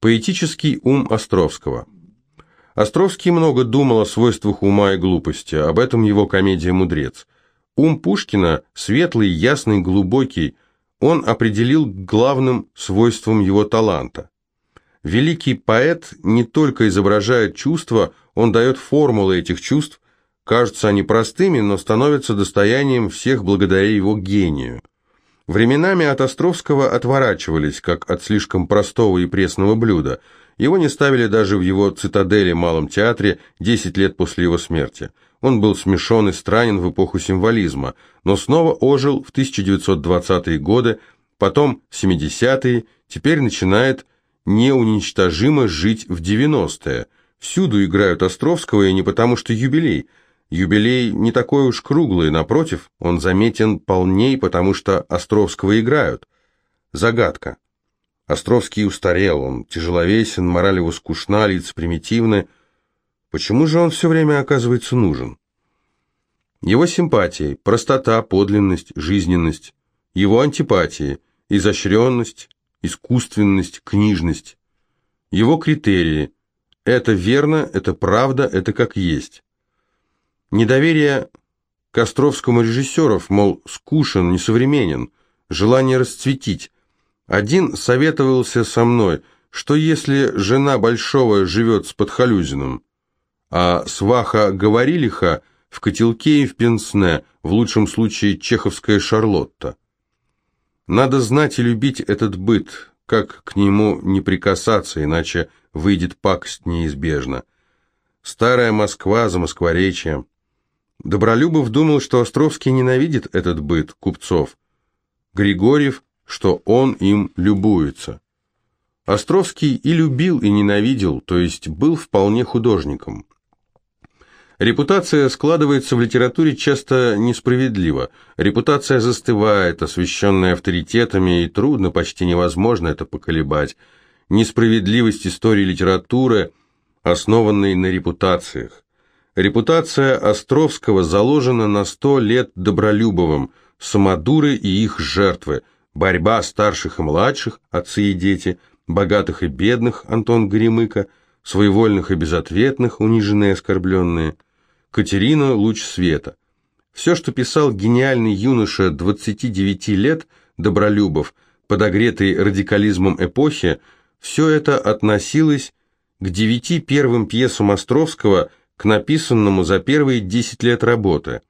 Поэтический ум Островского. Островский много думал о свойствах ума и глупости, об этом его комедия «Мудрец». Ум Пушкина светлый, ясный, глубокий, он определил главным свойством его таланта. Великий поэт не только изображает чувства, он дает формулы этих чувств, кажутся они простыми, но становятся достоянием всех благодаря его гению. Временами от Островского отворачивались, как от слишком простого и пресного блюда. Его не ставили даже в его цитадели Малом театре 10 лет после его смерти. Он был смешон и странен в эпоху символизма, но снова ожил в 1920-е годы, потом 70-е, теперь начинает неуничтожимо жить в 90-е. Всюду играют Островского, и не потому что юбилей. Юбилей не такой уж круглый, напротив, он заметен полней, потому что Островского играют. Загадка. Островский устарел, он тяжеловесен, мораль его скучна, лица примитивны. Почему же он все время оказывается нужен? Его симпатии – простота, подлинность, жизненность. Его антипатии – изощренность, искусственность, книжность. Его критерии – это верно, это правда, это как есть. Недоверие к Островскому режиссеров, мол, скушен, несовременен, желание расцветить. Один советовался со мной, что если жена Большого живет с Подхалюзиным, а сваха Говорилиха в котелке и в пенсне, в лучшем случае чеховская Шарлотта. Надо знать и любить этот быт, как к нему не прикасаться, иначе выйдет пакость неизбежно. Старая Москва за Москворечьем. Добролюбов думал, что Островский ненавидит этот быт купцов. Григорьев, что он им любуется. Островский и любил, и ненавидел, то есть был вполне художником. Репутация складывается в литературе часто несправедливо. Репутация застывает, освещенная авторитетами, и трудно, почти невозможно это поколебать. Несправедливость истории литературы, основанной на репутациях. Репутация Островского заложена на сто лет Добролюбовым, самодуры и их жертвы, борьба старших и младших, отцы и дети, богатых и бедных, Антон Горемыка, своевольных и безответных, униженные и оскорбленные – Катерина – луч света. Все, что писал гениальный юноша 29 лет, Добролюбов, подогретый радикализмом эпохи, все это относилось к девяти первым пьесам Островского, к написанному за первые 10 лет работы.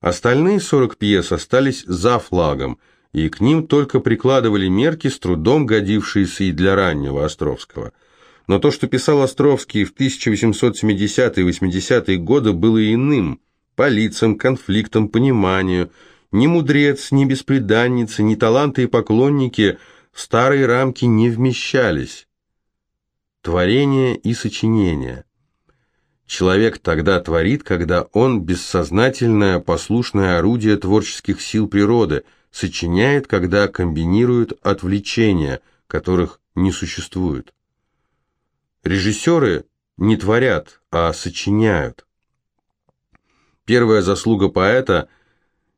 Остальные 40 пьес остались за флагом, и к ним только прикладывали мерки, с трудом годившиеся и для раннего Островского – но то, что писал Островский в 1870-е и 80-е годы, было иным, по лицам, конфликтам, пониманию. Ни мудрец, ни беспреданницы, ни таланты и поклонники в старые рамки не вмещались. Творение и сочинение. Человек тогда творит, когда он бессознательное, послушное орудие творческих сил природы, сочиняет, когда комбинирует отвлечения, которых не существует. Режиссеры не творят, а сочиняют. Первая заслуга поэта –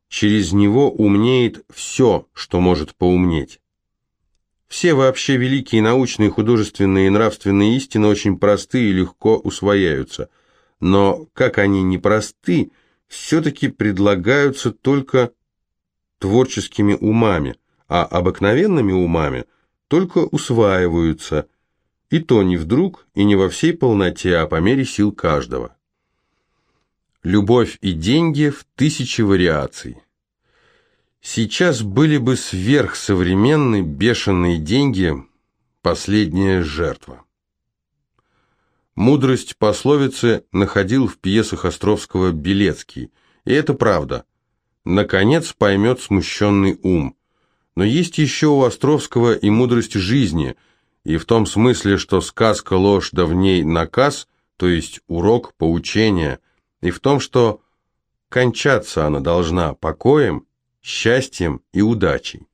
через него умнеет все, что может поумнеть. Все вообще великие научные, художественные и нравственные истины очень просты и легко усвояются. Но как они не просты, все-таки предлагаются только творческими умами, а обыкновенными умами только усваиваются – и то не вдруг и не во всей полноте, а по мере сил каждого. Любовь и деньги в тысячи вариаций. Сейчас были бы сверхсовременные бешеные деньги последняя жертва. Мудрость пословицы находил в пьесах Островского Белецкий, и это правда. Наконец поймет смущенный ум. Но есть еще у Островского и мудрость жизни – и в том смысле, что сказка ложь, да в ней наказ, то есть урок, поучение, и в том, что кончаться она должна покоем, счастьем и удачей.